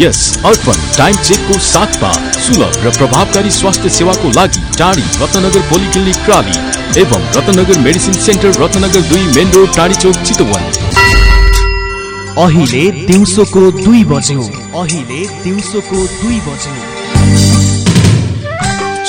यस अर्पण time चेकको साथमा सुलभ र प्रभावकारी स्वास्थ्य सेवाको लागि टाढी रत्नगर पोलिक्लिनिक प्राली एवं रत्नगर मेडिसिन सेन्टर रत्नगर दुई मेन रोड टाढी चौक चितवन। अहिले दिउँसोको दुई बज्यो। अहिले दिउँसोको दुई बज्यो।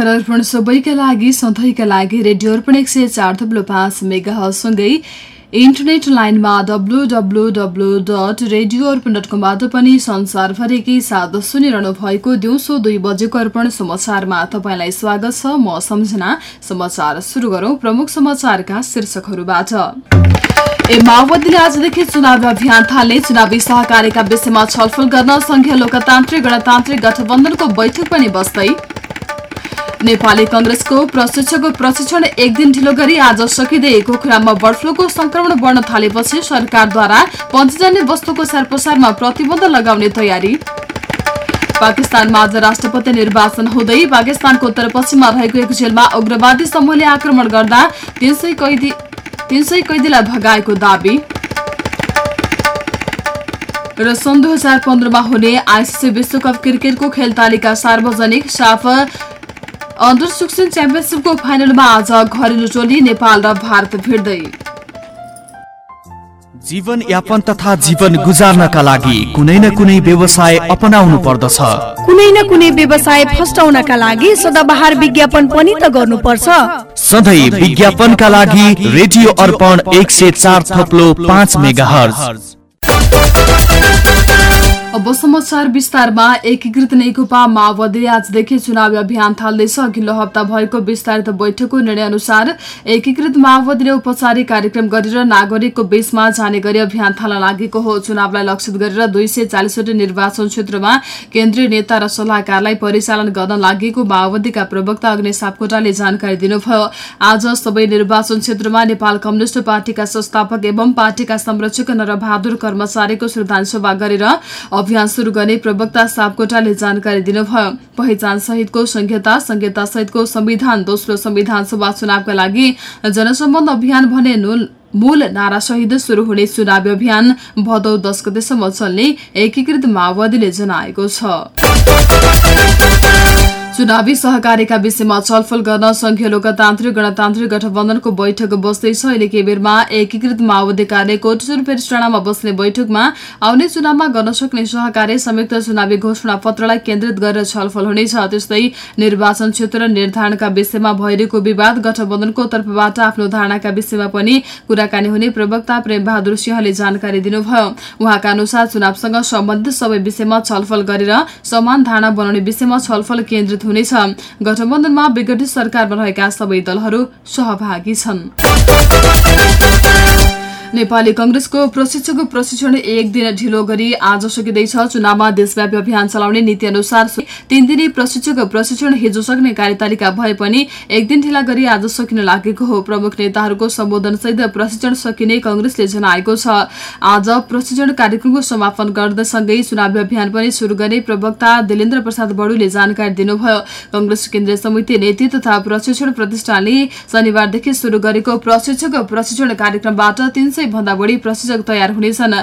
नमस्कार अर्पण सबैका लागि सधैँका लागि रेडियो अर्पण एक सय चार थप्लो पाँच मेगासँगै इन्टरनेट लाइनमा W W W dot radio Arpan dot कमबाट पनि संसारभरिकै साथ सुनिरहनु भएको दिउँसो दुई बजेको अर्पण समाचारमा तपाईँलाई स्वागत छ। म सम्झना समाचार सुरु गरौं प्रमुख समाचारका शीर्षकहरूबाट। ए माओवादीले आजदेखि चुनावी अभियान थाल्ने चुनावी सहकारीका विषयमा छलफल गर्न संघीय लोकतान्त्रिक गणतान्त्रिक गठबन्धनको बैठक पनि बस्दै नेपाली कंग्रेसको प्रशिक्षकको प्रशिक्षण एक दिन ढिलो गरी आज सकिँदै कुखुरामा बर्ड फ्लूको संक्रमण बढ्न थालेपछि सरकारद्वारा पञ्चजन्य वस्तुको प्रसारमा प्रतिबन्ध लगाउने तयारी। पाकिस्तानमा आज राष्ट्रपति निर्वाचन हुँदै पाकिस्तानको उत्तरपश्चिममा रहेको एक जेलमा उग्रवादी समूहले आक्रमण गर्दा तीन सय कैदीलाई भगाएको दावी। र सन् दुई हजार पन्ध्रमा हुने आइसिसी विश्वकप क्रिकेटको खेल तालिका सार्वजनिक साफ अन्डर सिक्सटिन च्याम्पियनसिपको फाइनलमा आज घरेलु टोली नेपाल र भारत भिड्दै। जीवन यापन तथा जीवन गुजार्नका लागि कुनै न कुनै व्यवसाय अपनाउनु पर्दछ। कुनै न कुनै व्यवसाय फस्टाउनका लागि सदाबहार विज्ञापन पनि त गर्नुपर्छ। सधैँ विज्ञापनका लागि रेडियो अर्पण एक सय चार थप्लो पाँच मेगा अब समाचार विस्तारमा एकीकृत नेकपा माओवादीले आजदेखि चुनावी अभियान थाल्दैछ। अघिल्लो हप्ता भएको विस्तारित बैठकको निर्णय अनुसार एकीकृत माओवादीले औपचारिक कार्यक्रम गरेर नागरिकको बीचमा जाने गरी अभियान थाल्न लागेको हो। चुनावलाई लक्षित गरेर दुई सय निर्वाचन क्षेत्रमा केन्द्रीय नेता र सल्लाहकारलाई परिचालन गर्न लागेको माओवादीका प्रवक्ता अग्नि सापकोटाले जानकारी दिनुभयो। आज सबै निर्वाचन क्षेत्रमा नेपाल कम्युनिष्ट पार्टीका संस्थापक एवं पार्टीका संरक्षक नरबहादुर कर्मचारीको श्रद्धाञ्जली सभा गरेर अभियान शुरू गर्ने प्रवक्ता सापकोटाले जानकारी दिनुभयो। पहिचान सहितको संहिता संहिता सहितको संविधान दोस्रो संविधान सभा चुनावका लागि जनसम्बन्ध अभियान भने मूल नारासहित शुरू हुने चुनावी अभियान भदौ दस गतेसम्म चल्ने एकीकृत माओवादीले जनाएको छ। चुनावी सहकारीका विषयमा छलफल गर्न संघीय लोकतान्त्रिक गणतान्त्रिक गठबन्धनको बैठक बस्दैछ। अहिले केही बेरमा एकीकृत माओवादी कार्य कोटेश्वर पेरिस्टाणामा बस्ने बैठकमा आउने चुनावमा गर्न सक्ने सहकारी संयुक्त चुनावी घोषणा पत्रलाई केन्द्रित गरेर छलफल हुनेछ। त्यस्तै निर्वाचन क्षेत्र निर्धारणका विषयमा भइरहेको विवाद गठबन्धनको तर्फबाट आफ्नो धारणाका विषयमा पनि कुराकानी हुने प्रवक्ता प्रेम बहादुर सिंहले जानकारी दिनुभयो। उहाँका अनुसार चुनावसँग सम्बन्धित सबै विषयमा छलफल गरेर समान धारणा बनाउने विषयमा छलफल केन्द्रित हुनेछ। गठबन्धनमा विघटित सरकारमा रहेका सबै दलहरू सहभागी छन्। नेपाली कंग्रेसको प्रशिक्षकको प्रशिक्षण एक दिन ढिलो गरी आज सकिँदैछ। चुनावमा देशव्यापी अभियान चलाउने नीति अनुसार तीन दिने प्रशिक्षक प्रशिक्षण हिजो सक्ने कार्यतालिका भए पनि एक दिन ढिला गरी आज सकिन लागेको हो। प्रमुख नेताहरूको सम्बोधनसहित प्रशिक्षण सकिने कंग्रेसले जनाएको छ। आज प्रशिक्षण कार्यक्रमको समापन गर्दैसँगै चुनावी अभियान पनि शुरू गर्ने प्रवक्ता दिलेन्द्र प्रसाद बडुले जानकारी दिनुभयो। कंग्रेस केन्द्रीय समिति नीति तथा प्रशिक्षण प्रतिष्ठानले शनिबारदेखि शुरू गरेको प्रशिक्षक प्रशिक्षण कार्यक्रमबाट तीन भन्दा बढी प्रशिक्षक तयार हुनेछन्।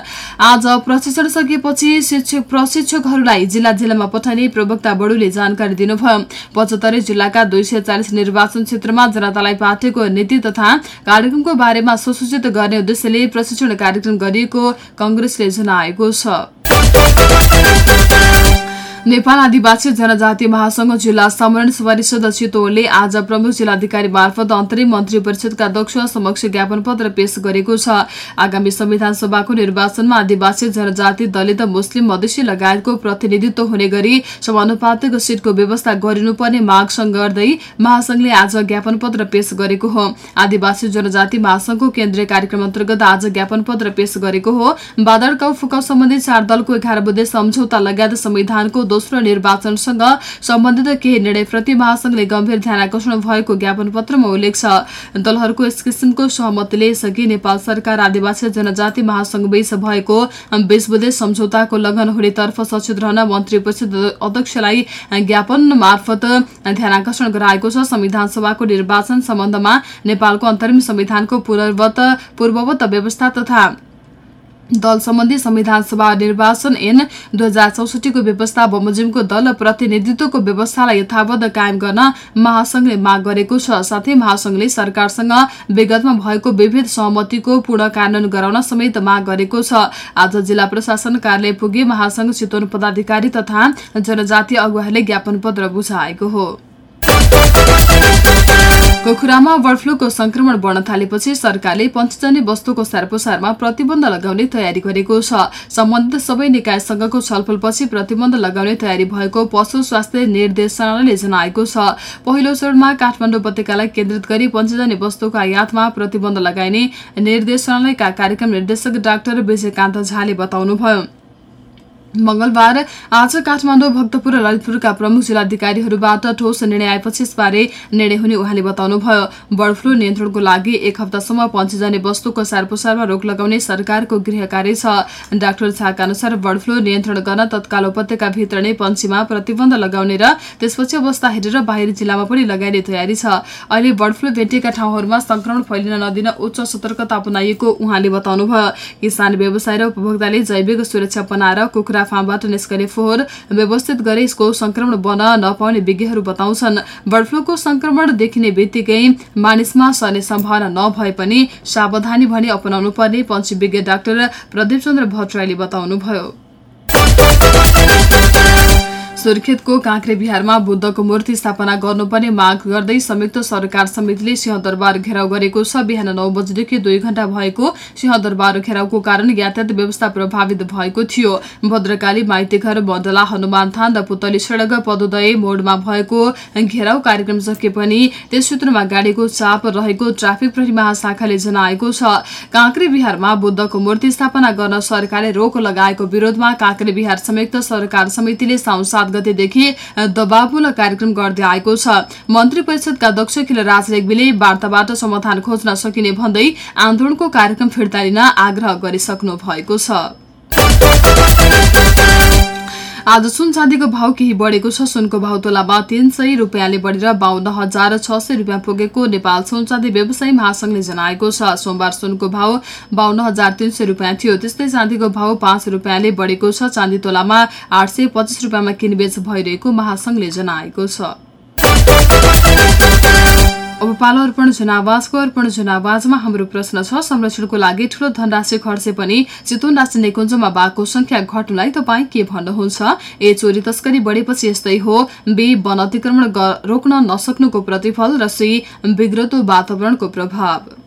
आज प्रशिक्षण सकिएपछि शिक्षक प्रशिक्षकहरूलाई जिल्ला जिल्लामा पठाइने प्रवक्ता बडुले जानकारी दिनुभयो। पचहत्तरै जिल्लाका दुई सय चालिस निर्वाचन क्षेत्रमा जनतालाई पार्टीको नीति तथा कार्यक्रमको बारेमा सुसूचित गर्ने उद्देश्यले प्रशिक्षण कार्यक्रम गरिएको कंग्रेसले जनाएको छ। नेपाल आदिवासी जनजाति महासंघ जिल्ला समरण परिषद चितवनले आज प्रमुख जिल्लाधिकारी मार्फत अन्तरिम मन्त्री परिषदका अध्यक्ष समक्ष ज्ञापन पत्र पेश गरेको छ। आगामी संविधान सभाको निर्वाचनमा आदिवासी जनजाति दलित मुस्लिम मधेसी लगायतको प्रतिनिधित्व हुने गरी समानुपातिक सीटको व्यवस्था गरिनुपर्ने माग गर्दै महासंघले आज ज्ञापन पत्र पेश गरेको हो। आदिवासी जनजाति महासंघको केन्द्रीय कार्यक्रम अन्तर्गत आज ज्ञापन पत्र पेश गरेको हो। बादलकाउ फुकाउ सम्बन्धी चार दलको एघार बुधे सम्झौता लगायत संविधानको दोस्रो निर्वाचनसँग सम्बन्धित केही निर्णयप्रति महासंघले गम्भीर ध्यान आकर्षण भएको ज्ञापन पत्रमा उल्लेख छ। दलहरूको यस किसिमको सहमतिले यसअघि नेपाल सरकार आदिवासी जनजाति महासंघ बीच भएको बीस बुधे सम्झौताको लग्न हुनेतर्फ सचेत रहन मन्त्री परिषद अध्यक्षलाई ज्ञापन मार्फत ध्यान आकर्षण गराएको छ। संविधान सभाको निर्वाचन सम्बन्धमा नेपालको अन्तरिम संविधानको पूर्ववत व्यवस्था तथा दल सम्बन्धी संविधान सभा निर्वाचन ऐन दुई हजार चौसठीको व्यवस्था बमोजिमको दल प्रतिनिधित्वको व्यवस्थालाई यथावत कायम गर्न महासंघले माग गरेको छ। साथै महासंघले सरकारसँग विगतमा भएको विविध सहमतिको पूर्ण कार्यान्वयन गराउन समेत माग गरेको छ। आज जिल्ला प्रशासन कार्यालय पुगे महासंघ चितवन पदाधिकारी तथा जनजाति अगुवाहरूले ज्ञापन पत्र बुझाएको हो। कुखुरामा बर्ड फ्लूको संक्रमण बढ्न थालेपछि सरकारले पञ्चजन्य वस्तुको सारपोसारमा प्रतिबन्ध लगाउने तयारी गरेको छ। सम्बन्धित सबै निकायसँगको छलफलपछि प्रतिबन्ध लगाउने तयारी भएको पशु स्वास्थ्य निर्देशनालयले जनाएको छ। पहिलो चरणमा काठमाडौँ उपत्यकालाई केन्द्रित गरी पञ्चजन्य वस्तुको आयातमा प्रतिबन्ध लगाइने निर्देशनालयका कार्यक्रम निर्देशक डाक्टर विजयकान्त झाले बताउनुभयो। मंगलबार आज काठमाडौँ भक्तपुर र ललितपुरका प्रमुख जिल्लाधिकारीहरूबाट ठोस निर्णय आएपछि यसबारे निर्णय हुने उहाँले बताउनुभयो। बर्ड फ्लू नियन्त्रणको लागि एक हप्तासम्म पञ्चीजन्य वस्तुको सारपोसारमा रोक लगाउने सरकारको गृह कार्य छ। डाक्टर झाका अनुसार बर्ड फ्लू नियन्त्रण गर्न तत्काल उपत्यका भित्र नै पञ्चीमा प्रतिबन्ध लगाउने र त्यसपछि अवस्था हेरेर बाहिरी जिल्लामा पनि लगाइने तयारी छ। अहिले बर्ड फ्लू भेटिएका ठाउँहरूमा संक्रमण फैलिन नदिन उच्च सतर्कता अपनाइएको उहाँले बताउनुभयो। किसान व्यवसाय र उपभोक्ताले जैविक सुरक्षा बनाएर कुखुरा फार्मबाट निस्कने फोहोर व्यवस्थित गरी यसको संक्रमण बन्न नपाउने विज्ञहरू बताउँछन्। बर्ड फ्लूको संक्रमण देखिने बित्तिकै मानिसमा सर्ने सम्भावना नभए पनि सावधानी भनी अपनाउनु पर्ने पञ्चविज्ञ डाक्टर प्रदीप चन्द्र भट्टराईले बताउनुभयो। सुर्खेतको काँक्रे बिहारमा बुद्धको मूर्ति स्थापना गर्नुपर्ने माग गर्दै संयुक्त सरकार समितिले सिंहदरबार घेराउ गरेको छ। बिहान नौ बजेदेखि दुई घण्टा भएको सिंहदरबार घेराउको कारण यातायात व्यवस्था प्रभावित भएको थियो। भद्रकाली माइतीघर बदला हनुमान थान र पुतली सड़क पदोदय मोडमा भएको घेराउ कार्यक्रम सके पनि त्यस क्षेत्रमा गाडीको चाप रहेको ट्राफिक प्रहरी महाशाखाले जनाएको छ। काँक्रे बिहारमा बुद्धको मूर्ति स्थापना गर्न सरकारले रोक लगाएको विरोधमा काँक्रे बिहार संयुक्त सरकार समितिले साउन सात गतेदेखि दबावमूलक कार्यक्रम गर्दै आएको छ। मन्त्री परिषदका अध्यक्ष खिलराज रेग्मीले वार्ताबाट समाधान खोज्न सकिने भन्दै आन्दोलनको कार्यक्रम फिर्ता लिन आग्रह गरिसक्नु भएको छ। आज सुन चाँदीको भाव केही बढेको छ। सुनको भाव तोलामा तीन सय रुपियाँले बढेर बाहन्न हजार छ सय रुपियाँ पुगेको नेपाल सुन चाँदी व्यवसायी महासंघले जनाएको छ। सोमबार सुनको भाव बाहन्न हजार तीन सय रुपियाँ थियो। त्यस्तै चाँदीको भाव पाँच रुपियाँले बढेको छ। चाँदी तोलामा आठ सय पच्चिस रुपियाँमा किनबेच भइरहेको महासंघले जनाएको छ। अब पालो अर्पण जनावासको अर्पण जनावासमा हाम्रो प्रश्न छ। संरक्षणको लागि ठूलो धनराशि खर्चे पनि चितवन राष्ट्रिय निकुञ्जमा बाघको संख्या घट्नुलाई तपाईँ के भन्नुहुन्छ? ए चोरी तस्करी बढेपछि यस्तै हो। बी वन अतिक्रमण रोक्न नसक्नुको प्रतिफल र सी बिग्रतो वातावरणको प्रभाव।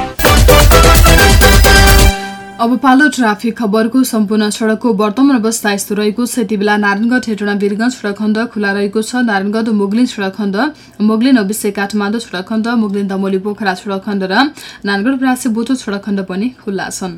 अब पालो ट्राफिक खबरको सम्पूर्ण सड़कको वर्तमान अवस्था यस्तो रहेको छ। यति बेला नारायणगढ हेटोडा वीरगंज सड़क खण्ड खुला रहेको छ। नारायणगढ मुगलिन सड़क खण्ड मुगलिन अविश्य काठमाडौँ सड़क खण्ड मुगलिन दमोली पोखरा सड़क खण्ड र नारायणगढ प्रासे बोटो सड़क खण्ड पनि खुल्ला छन्।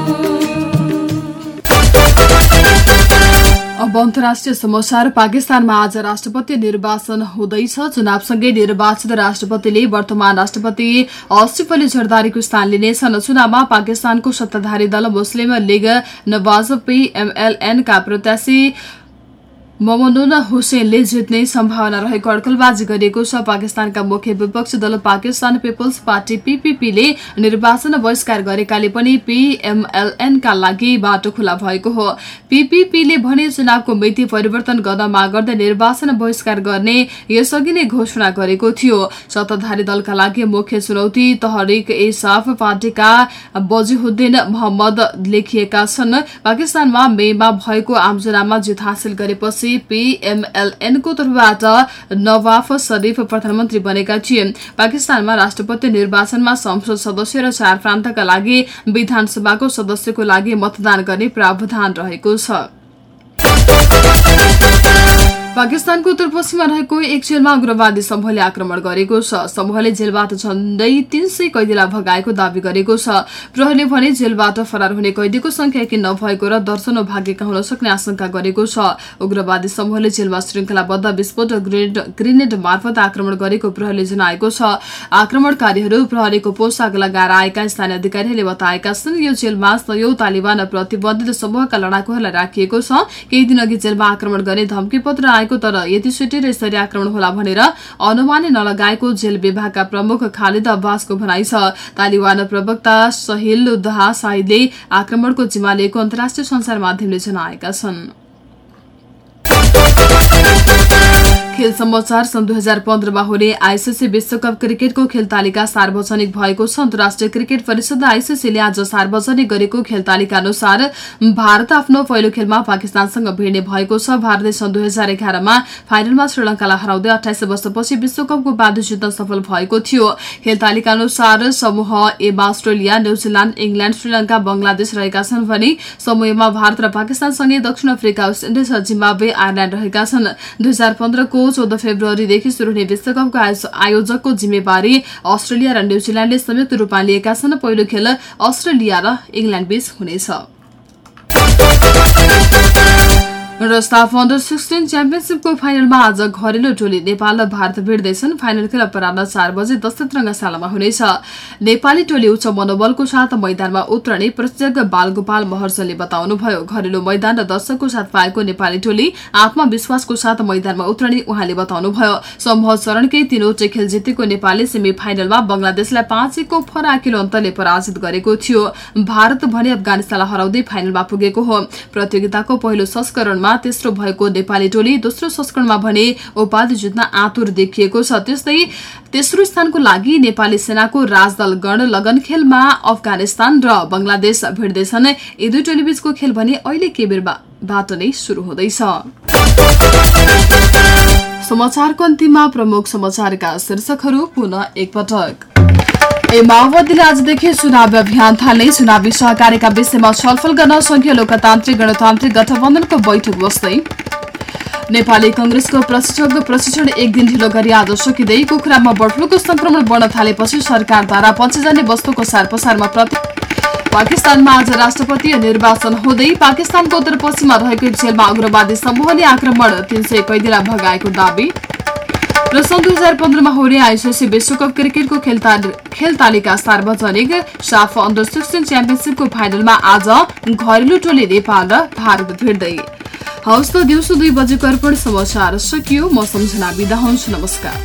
अब अन्तर्राष्ट्रिय समाचार पाकिस्तानमा आज राष्ट्रपति निर्वाचन हुँदैछ। चुनावसँगै निर्वाचित राष्ट्रपतिले वर्तमान राष्ट्रपति असif अली स्थान लिनेछन्। चुनावमा पाकिस्तानको सत्ताधारी दल मुस्लिम लीग नवाज पीएमएलएनका प्रत्याशी ममनुन हुसेनले जित्ने सम्भावना रहेको अड्कलबाजी गरिएको छ। पाकिस्तानका मुख्य विपक्षी दल पाकिस्तान पिपल्स पार्टी पीपीपीले निर्वाचन बहिष्कार गरेकाले पनि पीएमएलएनका लागि बाटो खुला भएको हो। पीपीपीले भने चुनावको मिति परिवर्तन गर्न माग गर्दै निर्वाचन बहिष्कार गर्ने यसअघि नै घोषणा गरेको थियो। सत्ताधारी दलका लागि मुख्य चुनौती तहरिक साफ पार्टीका बजिहुद्दिन मोहम्मद लेखिएका छन्। पाकिस्तानमा मेमा भएको आमजनामा जित हासिल गरेपछि पीएमएलएनको तर्फबाट नवाफ शरीफ प्रधानमन्त्री बनेका थिए। पाकिस्तानमा राष्ट्रपति निर्वाचनमा संसद सदस्य र चार प्रान्तका लागि विधानसभाको सदस्यको लागि मतदान गर्ने प्रावधान रहेको छ। पाकिस्तानको उत्तरपश्चिममा रहेको एक जेलमा उग्रवादी समूहले आक्रमण गरेको छ। समूहले जेलबाट झण्डै तीन सय कैदीलाई भगाएको दावी गरेको छ। प्रहरीले भने जेलबाट फरार हुने कैदीको संख्या यकिन नभएको र दर्शनौ भागेका हुन सक्ने आशंका गरेको छ। उग्रवादी समूहले जेलमा श्रृङ्खलाबद्ध विस्फोट ग्रेनेड ग्रेनेड मार्फत आक्रमण गरेको प्रहरीले जनाएको छ। आक्रमणकारीहरू प्रहरीको पोसाक लगाएर आएका स्थानीय अधिकारीहरूले बताएका छन् यो जेलमा सयौं तालिबान प्रतिबन्धित समूहका लडाकुहरूलाई राखिएको छ। केही दिनअघि जेलमा आक्रमण गर्ने धम्की पत्र आएको तर यतिचोटि र यसरी आक्रमण होला भनेर अनुमानै नलगाएको जेल विभागका प्रमुख खालिद अब्बासको भनाइ छ। तालिबान प्रवक्ता सहिल उद्दाह साहिदले आक्रमणको जिम्मा लिएको अन्तर्राष्ट्रिय संसार माध्यमले जनाएका छन्। खेल समाचार सन् दुई हजार पन्ध्रमा हुने आइसिसी विश्वकप क्रिकेटको खेल तालिका सार्वजनिक भएको छ। अन्तर्राष्ट्रिय क्रिकेट परिषद आइसिसीले आज सार्वजनिक गरेको खेल तालिका अनुसार भारत आफ्नो पहिलो खेलमा पाकिस्तानसँग भिड्ने भएको छ। भारतले सन् दुई हजार एघारमा फाइनलमा श्रीलङ्कालाई हराउँदै अठाइस वर्षपछि विश्वकपको उपाधि जित्न सफल भएको थियो। खेल तालिका अनुसार समूह एमा Australia New Zealand England Sri Lanka Bangladesh रहेका छन् भने समूहमा भारत र पाकिस्तानसँगै दक्षिण अफ्रिका वेस्ट इन्डिज र जिम्बाब्वे आयरल्याण्ड रहेका छन्। दुई हजार पन्ध्रको चौध फेब्रुअरीदेखि शुरू हुने विश्वकपको आयोज- आयोजकको जिम्मेवारी अस्ट्रेलिया र न्यूजील्याण्डले संयुक्त रूपमा लिएका छन्। पहिलो खेल अस्ट्रेलिया र इंग्ल्याण्ड बीच हुनेछ। र स्टाफ अन्डर सिक्सटिन च्याम्पियनसिपको फाइनलमा आज घरेलु टोली नेपाल र भारत भिड्दैछन्। फाइनल खेल अपराह चार बजे दशरथ रङ्गशालामा हुनेछ। नेपाली टोली उच्च मनोबलको साथ मैदानमा उत्रने प्रशिक्षक बालगोपाल महर्जनले बताउनुभयो। घरेलु मैदान र दर्शकको साथ पाएको नेपाली टोली आत्मविश्वासको साथ मैदानमा उत्रने उहाँले बताउनुभयो। समूह चरणकै तीनवटै खेल जितेको नेपालले सेमी फाइनलमा बंगलादेशलाई पाँच एकको फराकिलो अन्तरले पराजित गरेको थियो। भारत भने अफगानिस्तानलाई हराउँदै फाइनलमा पुगेको हो। प्रतियोगिताको पहिलो संस्करणमा संस्करणमा तेस्रो भएको नेपाली टोली दोस्रो संस्करणमा भने उपाधि जित्न आतुर देखिएको छ। त्यस्तै तेस्रो स्थानको लागि नेपाली सेनाको राजदल गण लगन खेलमा अफगानिस्तान र बंगलादेश भिड्दैछन्। यी दुई टोलीबीचको खेल भने अहिले के बेरबाट नै शुरू हुँदैछ। समाचारको अन्तिममा प्रमुख समाचारका शीर्षकहरू पुनः एकपटक। ए माओवादीले आजदेखि चुनावी अभियान थाल्ने चुनावी सहकारीका विषयमा छलफल गर्न संघीय लोकतान्त्रिक गणतान्त्रिक गठबन्धनको बैठक बस्दै नेपाली कंग्रेसको प्रशिक्षक प्रशिक्षण एक दिन ढिलो गरी आज सकिँदै कुखुरामा बर्ड फ्लूको संक्रमण बढ्न थालेपछि सरकारद्वारा पञ्चजन्य वस्तुको सारपसारमा प्रति पाकिस्तानमा आज राष्ट्रपति निर्वाचन हुँदै पाकिस्तानको उत्तरपश्चिममा रहेको एक जेलमा उग्रवादी समूहले आक्रमण तीन सय कैदीलाई भगाएको दावी र सन् दुई हजार पन्ध्रमा हुने आइसिसी विश्वकप क्रिकेटको खेल ताल- खेल तालिका सार्वजनिक साफ अन्डर सिक्सटिन च्याम्पियनसिपको फाइनलमा आज घरेलु टोली नेपाल र भारत भिड्दै। हवस् त दिउँसो दुई बजेको अर्पण समाचार सकियो। म सम्झना बिदा हुन्छु। नमस्कार.